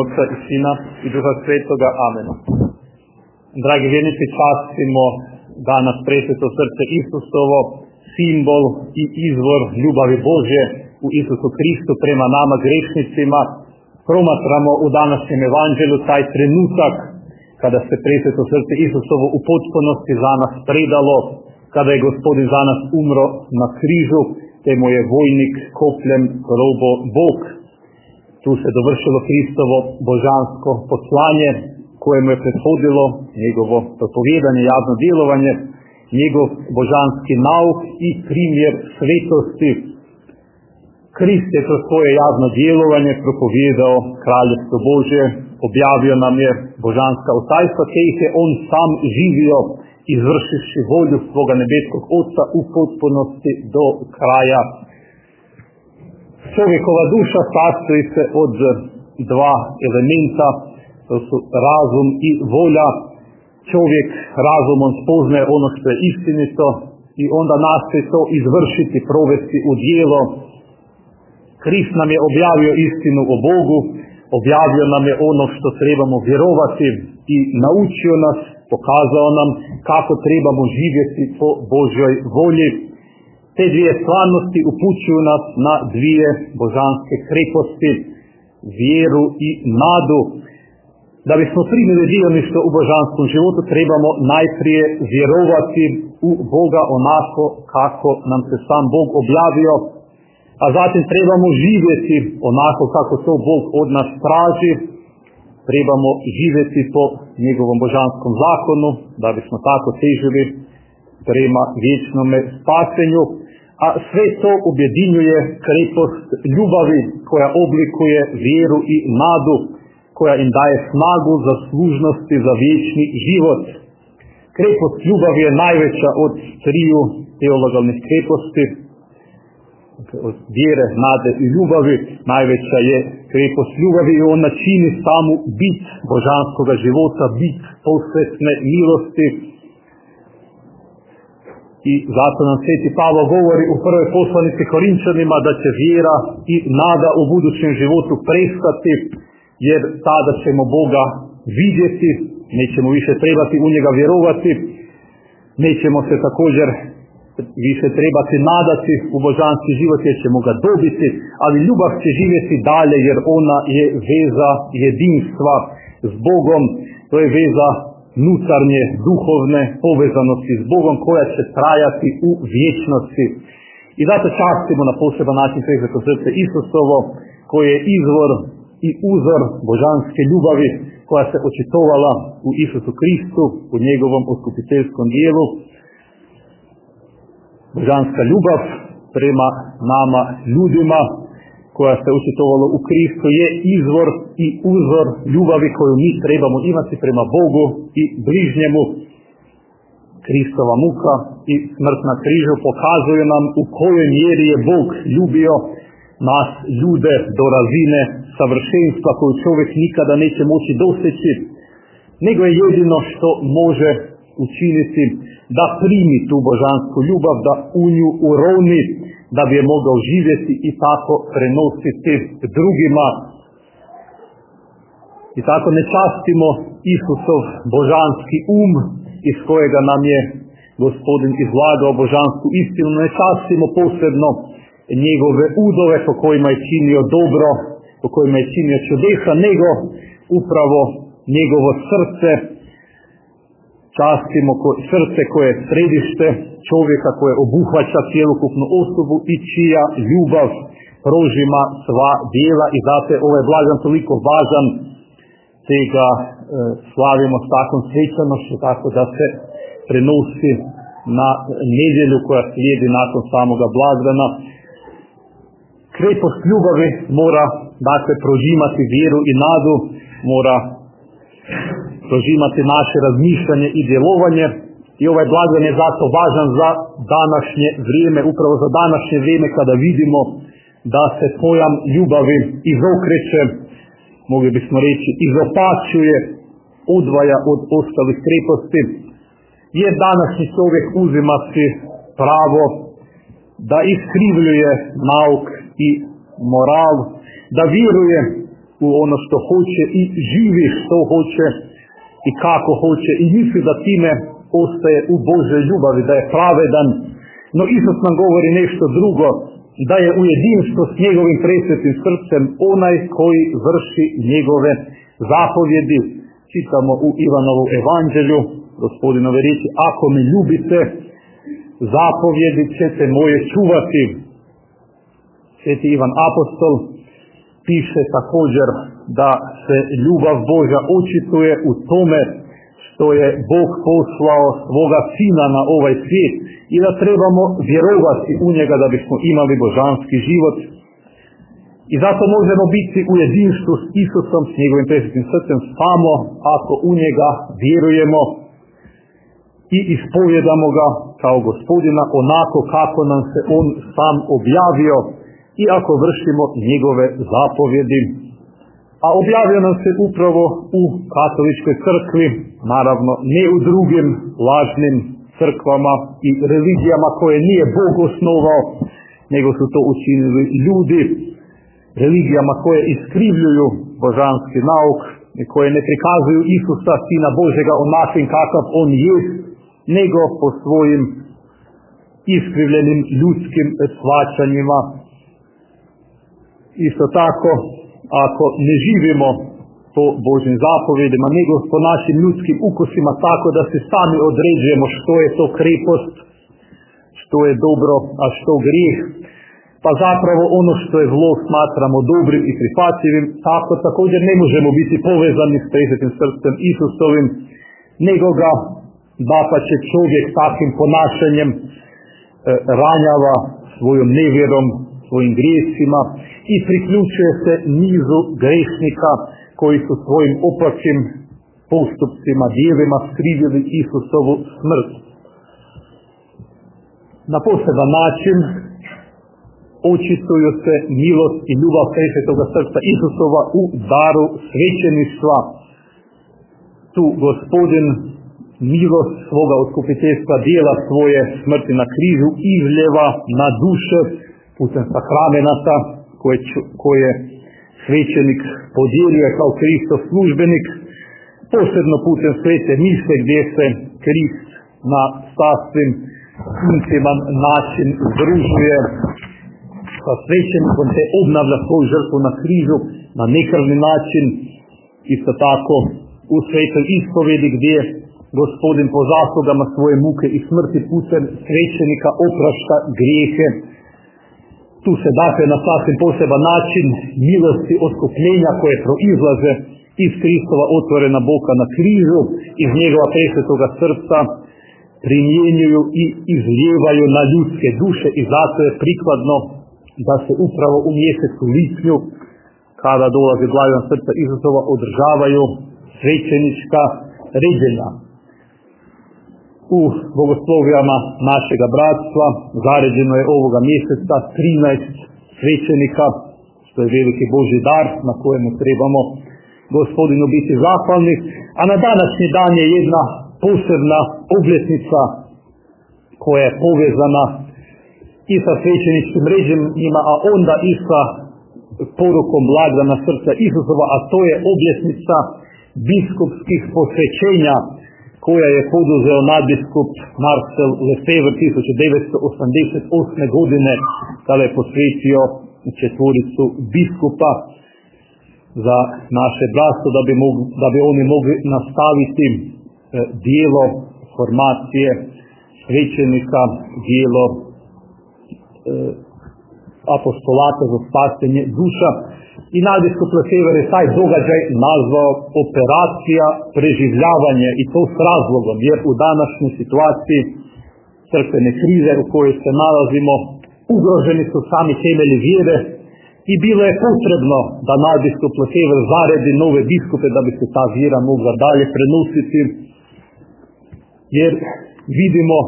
Otca i Sina i Duha Svetoga. Amen. Dragi vjernici, častimo danas presveto srce Isusovo, simbol i izvor ljubavi Božje u Isusu Kristu prema nama grešnicima. Promatramo u današnjem evanđelu taj trenutak kada se presveto srce Isusovo u potpunosti za nas predalo, kada je gospodin za nas umro na križu, te mu je vojnik kopljem robo Bog. Tu se dovršilo Kristovo božansko poslanje kojemu je prethodilo njegovo propovjedanje, javno djelovanje, njegov božanski nauk i primjer svetosti. Krist je kroz svoje javno djelovanje propovjedao kraljevstvo Božje, objavio nam je božanska otajstva, te ih je on sam živio, izvršivši volju svoga nebeskog Otca u potpunosti do kraja. Čovjekova duša sastoji se od dva elementa, to su razum i volja. Čovjek razumom spoznaje ono što je istinito i onda nastoji to izvršiti, provesti u dijelo. Krist nam je objavio istinu o Bogu, objavio nam je ono što trebamo vjerovati i naučio nas, pokazao nam kako trebamo živjeti po Božoj volji. Te dvije stvarnosti upućuju nas na dvije božanske kreposti, vjeru i nadu. Da bismo primili dioništvo u božanskom životu trebamo najprije vjerovati u Boga onako kako nam se sam Bog objavio, a zatim trebamo živjeti onako kako to Bog od nas traži, trebamo živjeti po njegovom božanskom zakonu, da bismo tako težili prema vječnome spasenju, a sve to objedinjuje krepost ljubavi koja oblikuje vjeru i nadu, koja im daje snagu za služnosti za vječni život. Krepost ljubavi je najveća od triju teologalnih kreposti, od vjere, nade i ljubavi, najveća je krepost ljubavi i ona čini samu bit božanskog života, bit posvetne milosti. I zato nam Sveti Pavlo govori u prvoj poslanici Korinčanima da će vjera i nada u budućem životu prestati, jer tada ćemo Boga vidjeti, nećemo više trebati u njega vjerovati, nećemo se također više trebati nadati u božanski život jer ćemo ga dobiti, ali ljubav će živjeti dalje jer ona je veza jedinstva s Bogom, to je veza nutarnje, duhovne povezanosti s Bogom koja će trajati u vječnosti. I zato častimo na poseban način Sveto srce Isusovo koje je izvor i uzor božanske ljubavi koja se očitovala u Isusu Kristu, u njegovom oskupiteljskom dijelu, božanska ljubav prema nama ljudima koja se učitovala u Kristu je izvor i uzor ljubavi koju mi trebamo imati prema Bogu i bližnjemu. Kristova muka i smrt na križu pokazuju nam u kojoj mjeri je Bog ljubio nas ljude do razine savršenstva koju čovjek nikada neće moći doseći, nego je jedino što može učiniti da primi tu božansku ljubav, da u nju uroni, da bi je mogao živjeti i tako prenositi drugima. I tako ne častimo Isusov božanski um iz kojega nam je gospodin izlagao božansku istinu, ne častimo posebno njegove udove po kojima je činio dobro, po kojima je činio čudesa, nego upravo njegovo srce, častimo srce koje je središte čovjeka koje obuhvaća cijelokupnu osobu i čija ljubav prožima sva dijela i zato je ovaj blagdan toliko važan te ga e, slavimo s takvom svečanošću tako da se prenosi na nedjelju koja slijedi nakon samoga blagdana. Krepost ljubavi mora dakle prožimati vjeru i nadu, mora prožimati naše razmišljanje i djelovanje. I ovaj blagdan je zato važan za današnje vrijeme, upravo za današnje vrijeme kada vidimo da se pojam ljubavi izokreće, mogli bismo reći izopačuje, odvaja od ostalih kreposti, jer današnji čovjek uzima si pravo da iskrivljuje nauk i moral, da vjeruje u ono što hoće i živi što hoće i kako hoće i misli da time ostaje u Božoj ljubavi, da je pravedan. No Isus nam govori nešto drugo, da je u jedinstvu s njegovim presvetim srcem onaj koji vrši njegove zapovjedi. Čitamo u Ivanovu evanđelju, gospodinove riječi, ako me ljubite, zapovjedi ćete moje čuvati. Sveti Ivan Apostol piše također da se ljubav Božja očituje u tome što je Bog poslao svoga sina na ovaj svijet i da trebamo vjerovati u njega da bismo imali božanski život. I zato možemo biti u jedinstvu s Isusom, s njegovim presvetnim srcem, samo ako u njega vjerujemo i ispovjedamo ga kao gospodina onako kako nam se on sam objavio i ako vršimo njegove zapovjedi. A objavio nam se upravo u katoličkoj crkvi, naravno ne u drugim lažnim crkvama i religijama koje nije Bog osnovao, nego su to učinili ljudi, religijama koje iskrivljuju božanski nauk i koje ne prikazuju Isusa, Sina Božega, onakvim kakav On je, nego po svojim iskrivljenim ljudskim svačanjima. Isto tako, ako ne živimo po Božim zapovjedima, nego po našim ljudskim ukusima tako da se sami određujemo što je to krepost, što je dobro, a što grijeh, pa zapravo ono što je zlo smatramo dobrim i prihvatljivim, tako također ne možemo biti povezani s presvetim srcem Isusovim, nego ga će čovjek takvim ponašanjem e, ranjava svojom nevjerom, svojim grijesima i priključuje se nizu grešnika koji su svojim opakim postupcima, dijelima skrivili Isusovu smrt. Na poseban način očituju se milost i ljubav Svetoga srca Isusova u daru svećeništva. Tu gospodin milost svoga otkupiteljstva dijela svoje smrti na križu izljeva na duše putem sakramenata koje, koje svećenik podijelio kao Kristov službenik, posebno putem svete mise gdje se Krist na sasvim intiman način združuje sa svećenikom te obnavlja svoju žrtvu na križu na nekrvni način, isto tako u svetoj ispovedi gdje gospodin po zaslugama svoje muke i smrti putem svećenika oprašta grijehe. Tu se dakle na sasvim poseban način milosti otkupljenja koje proizlaze iz Kristova otvorena boka na križu, iz njegova presvetoga srca, primjenjuju i izljevaju na ljudske duše i zato je prikladno da se upravo u mjesecu lipnju kada dolazi glavan srca Isusova održavaju svećenička ređenja u bogoslovijama našega bratstva. Zaređeno je ovoga mjeseca 13 svećenika, što je veliki Boži dar na kojemu trebamo gospodinu biti zahvalni. A na današnji dan je jedna posebna obljetnica koja je povezana i sa svećeničkim režimima, a onda i sa porukom blagdana srca Isusova, a to je obljetnica biskupskih posvećenja koja je poduzeo nadbiskup Marcel Lefebvre 1988. godine kada je posvetio četvoricu biskupa za naše bratstvo da bi, da bi oni mogli nastaviti e, dijelo formacije svećenika, dijelo e, apostolata za spasenje duša i nadbiskup Lefebvre je taj događaj nazvao operacija preživljavanja i to s razlogom, jer u današnjoj situaciji crkvene krize u kojoj se nalazimo, ugroženi su sami temelji vjere i bilo je potrebno da nadbiskup Lefebvre zaredi nove biskupe da bi se ta vjera mogla dalje prenositi, jer vidimo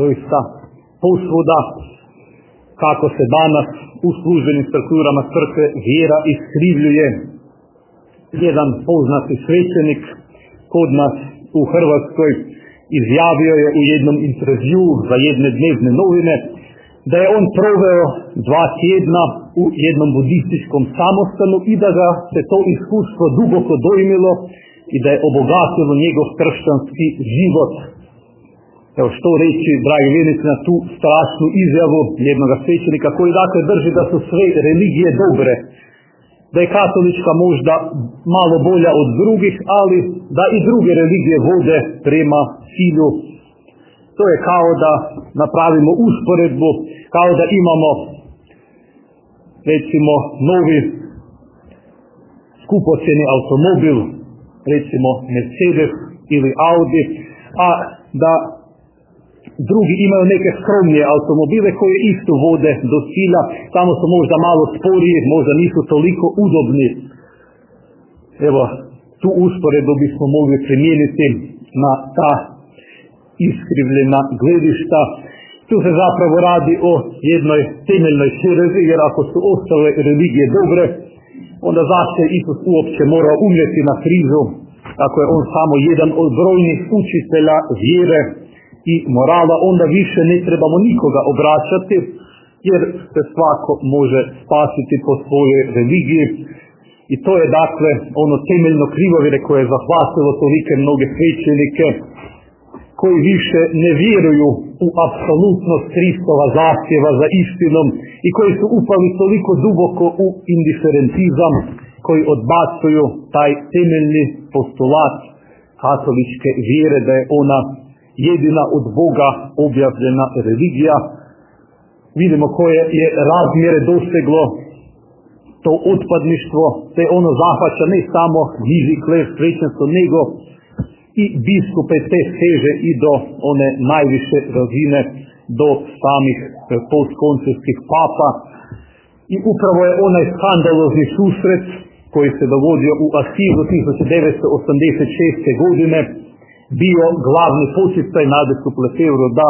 doista posvuda kako se danas u službenim strukturama crkve vjera iskrivljuje. Jedan poznati svećenik kod nas u Hrvatskoj izjavio je u jednom intervju za jedne dnevne novine da je on proveo dva tjedna u jednom budističkom samostanu i da ga se to iskustvo duboko dojmilo i da je obogatilo njegov kršćanski život. Evo što reći, dragi vjernici, na tu strašnu izjavu jednog svećenika koji dakle drži da su sve religije dobre, da je katolička možda malo bolja od drugih, ali da i druge religije vode prema cilju. To je kao da napravimo usporedbu, kao da imamo recimo novi skupocjeni automobil, recimo Mercedes ili Audi, a da drugi imaju neke skromnije automobile koje isto vode do cilja, samo su možda malo sporiji, možda nisu toliko udobni. Evo, tu usporedu bismo mogli primijeniti na ta iskrivljena gledišta. Tu se zapravo radi o jednoj temeljnoj herezi, jer ako su ostale religije dobre, onda zašto je Isus uopće morao umjeti na krizu, ako je on samo jedan od brojnih učitelja vjere i morala, onda više ne trebamo nikoga obraćati, jer se svako može spasiti po svojoj religiji. I to je dakle ono temeljno krivovire koje je zahvatilo tolike mnoge svećenike, koji više ne vjeruju u apsolutnost Kristova zahtjeva za istinom i koji su upali toliko duboko u indiferentizam koji odbacuju taj temeljni postulat katoličke vjere da je ona jedina od Boga objavljena religija. Vidimo koje je razmjere doseglo to otpadništvo, te ono zahvaća ne samo niži kler svećenstvo, nego i biskupe te seže i do one najviše razine, do samih postkoncerskih papa. I upravo je onaj skandalozni susret koji se dogodio u Asizu 1986. godine bio glavni poticaj na biskupu Lefevru da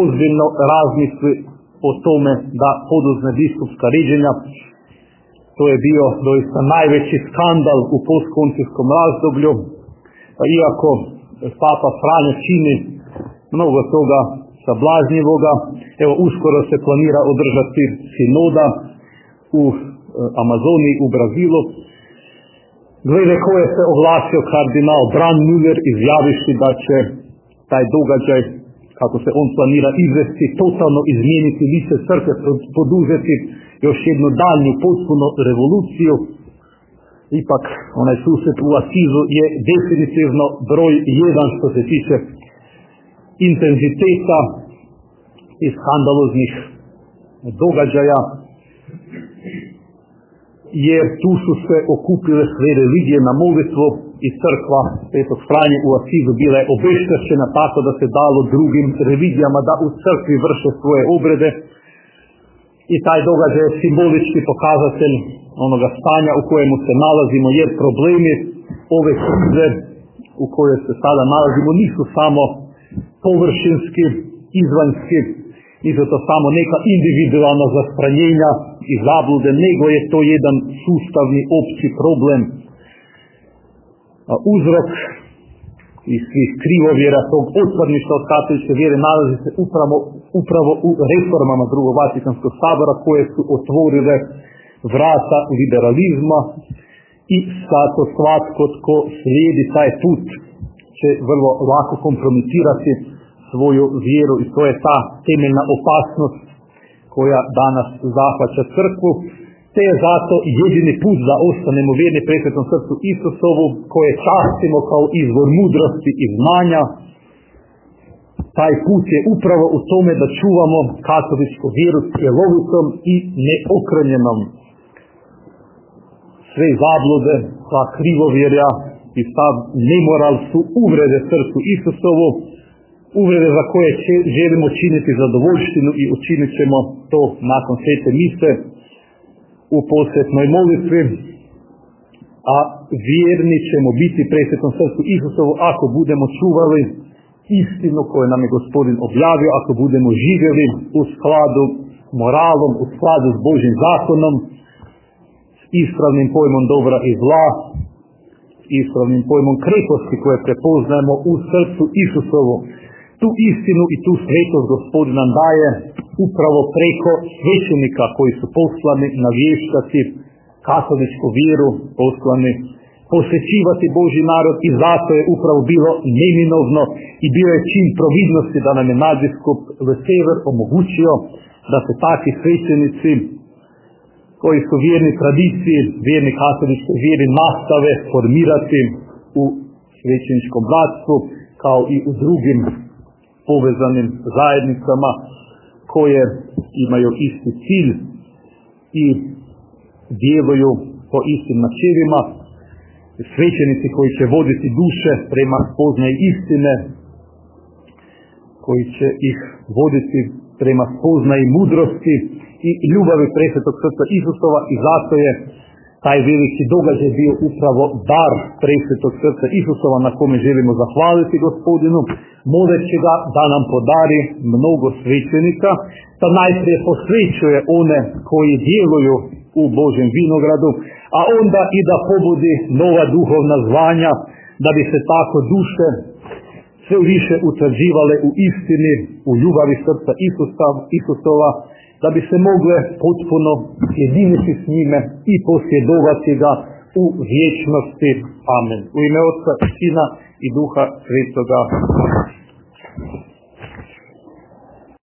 ozbiljno razmisli o tome da poduzme biskupska ređenja. To je bio doista najveći skandal u postkoncijskom razdoblju, pa iako Papa Franja čini mnogo toga sablažnjivoga, evo uskoro se planira održati sinoda u Amazoniji, u Brazilu, glede koje se oglasio kardinal Bran Müller izjaviši da će taj događaj kako se on planira izvesti, totalno izmijeniti lice crkve, poduzeti još jednu daljnju potpuno revoluciju. Ipak onaj susret u Asizu je definitivno broj jedan što se tiče intenziteta i skandaloznih događaja jer tu su se okupile sve religije na molitvu i crkva Svetog Franje u Asizu bila je obeštećena tako da se dalo drugim religijama da u crkvi vrše svoje obrede. I taj događaj je simbolički pokazatelj onoga stanja u kojemu se nalazimo jer problemi ove krize u kojoj se sada nalazimo nisu samo površinski, izvanjski, nisu to samo neka individualna zastranjenja i zablude, nego je to jedan sustavni opći problem. A uzrok i svih krivovjera tog otvorništa od katoličke vjere nalazi se upravo, upravo u reformama drugog Vatikanskog sabora koje su otvorile vrata liberalizma i zato svatko tko slijedi taj put će vrlo lako kompromitirati svoju vjeru i to je ta temeljna opasnost koja danas zahvaća crkvu, te je zato jedini put da ostanemo vjerni presvetom srcu Isusovu, koje častimo kao izvor mudrosti i znanja. Taj put je upravo u tome da čuvamo katoličku vjeru cjelovitom i neokrenjenom. Sve zablude, sva krivovjerja i sav nemoral su uvrede srcu Isusovu, uvrede za koje želimo činiti zadovoljštinu i učinit ćemo to nakon svete mise u posvetnoj molitvi, a vjerni ćemo biti presvetom srcu Isusovu ako budemo čuvali istinu koju nam je gospodin objavio, ako budemo živjeli u skladu moralom, u skladu s Božim zakonom, s ispravnim pojmom dobra i zla, s ispravnim pojmom kreposti koje prepoznajemo u srcu Isusovu tu istinu i tu svetost gospodin nam daje upravo preko svećenika koji su poslani navještati katoličku vjeru, poslani posvećivati Boži narod i zato je upravo bilo neminovno i bio je čin providnosti da nam je nadbiskup Lesever omogućio da se takvi svećenici koji su vjerni tradiciji, vjerni katolički vjeri nastave formirati u svećeničkom bratstvu kao i u drugim povezanim zajednicama koje imaju isti cilj i djeluju po istim načelima. Svećenici koji će voditi duše prema spoznaj istine, koji će ih voditi prema spoznaj mudrosti i ljubavi presvetog srca Isusova i zato je taj veliki događaj bio upravo dar presvetog srca Isusova na kome želimo zahvaliti gospodinu, moleći ga da nam podari mnogo svećenika, da najprije posvećuje one koji djeluju u Božem vinogradu, a onda i da pobudi nova duhovna zvanja, da bi se tako duše sve više utvrđivale u istini, u ljubavi srca Isusova, da bi se mogle potpuno jediniti s njime i posjedovati ga u vječnosti. Amen. U ime Otca, Sina i Duha Svetoga.